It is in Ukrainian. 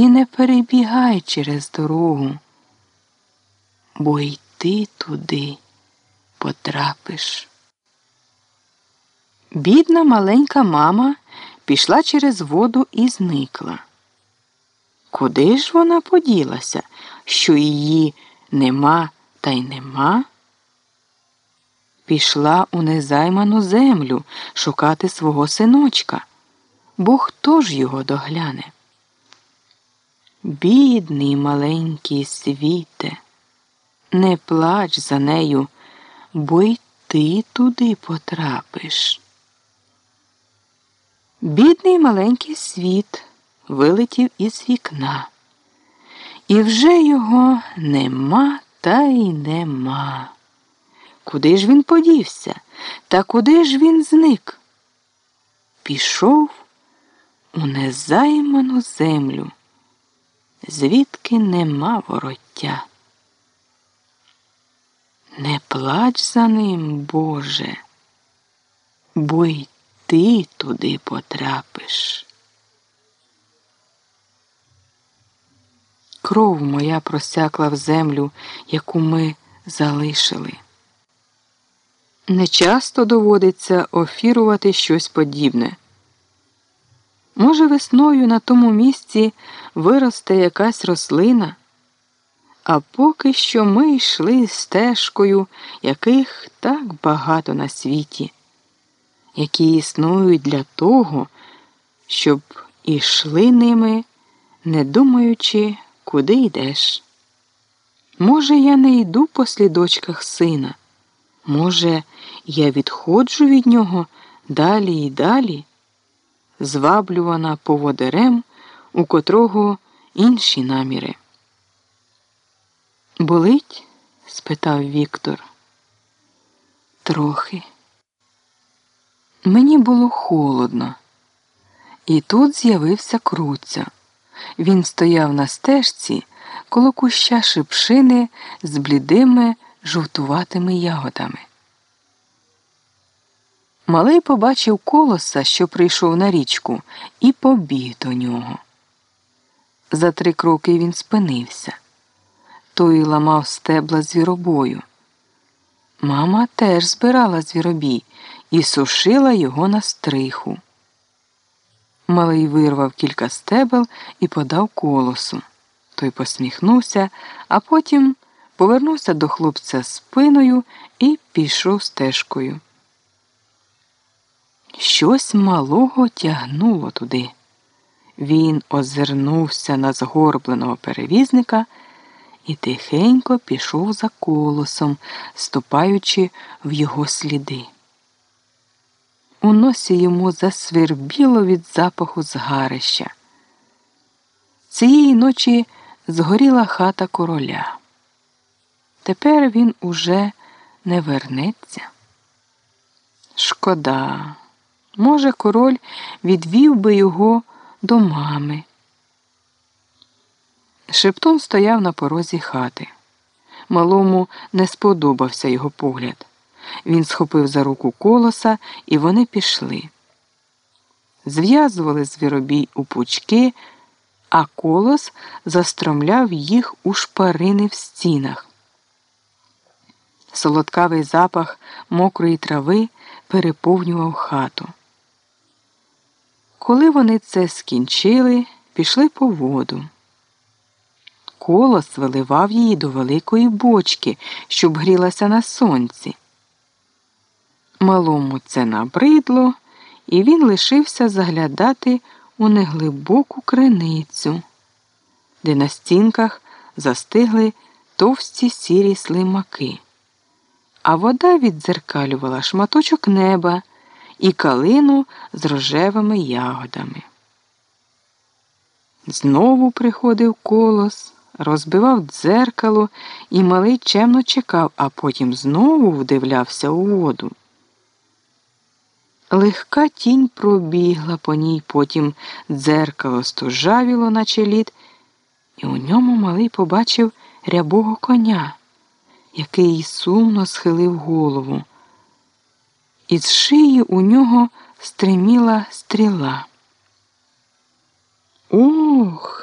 і не перебігай через дорогу, бо й ти туди потрапиш. Бідна маленька мама пішла через воду і зникла. Куди ж вона поділася, що її нема та й нема? Пішла у незайману землю шукати свого синочка, бо хто ж його догляне? Бідний маленький світе, не плач за нею, бо й ти туди потрапиш. Бідний маленький світ вилетів із вікна, і вже його нема та й нема. Куди ж він подівся? Та куди ж він зник? Пішов у незайману землю, звідки нема вороття. Не плач за ним, Боже, бо й ти туди потрапиш. Кров моя просякла в землю, яку ми залишили. Не часто доводиться офірувати щось подібне. Може, весною на тому місці виросте якась рослина, а поки що ми йшли стежкою, яких так багато на світі, які існують для того, щоб ішли ними, не думаючи, куди йдеш. Може, я не йду по слідочках сина. Може, я відходжу від нього далі і далі, зваблювана поводирем, у котрого інші наміри. Болить? спитав Віктор. Трохи. Мені було холодно, і тут з'явився круця. Він стояв на стежці коло куща шипшини з блідими жовтуватими ягодами. Малий побачив колоса, що прийшов на річку, і побіг до нього. За три кроки він спинився. Той ламав стебла звіробою. Мама теж збирала звіробій і сушила його на стриху. Малий вирвав кілька стебел і подав колосу. Той посміхнувся, а потім повернувся до хлопця спиною і пішов стежкою. Щось малого тягнуло туди. Він озирнувся на згорбленого перевізника і тихенько пішов за колосом, ступаючи в його сліди. У носі йому засвербіло від запаху згарища. Цієї ночі згоріла хата короля. Тепер він уже не вернеться. Шкода, може, король відвів би його до мами. Шептун стояв на порозі хати. Малому не сподобався його погляд. Він схопив за руку колоса, і вони пішли. Зв'язували звіробій у пучки, а колос застромляв їх у шпарини в стінах. Солодкавий запах мокрої трави переповнював хату. Коли вони це скінчили, пішли по воду. Колос виливав її до великої бочки, щоб грілася на сонці. Малому це набридло, і він лишився заглядати у неглибоку криницю, де на стінках застигли товсті сірі слимаки, а вода віддзеркалювала шматочок неба і калину з рожевими ягодами. Знову приходив колос, розбивав дзеркало і малий чемно чекав, а потім знову вдивлявся у воду. Легка тінь пробігла по ній, потім дзеркало стужавіло, наче лід, і у ньому малий побачив рябого коня, який сумно схилив голову. Із шиї у нього стриміла стріла. Ох!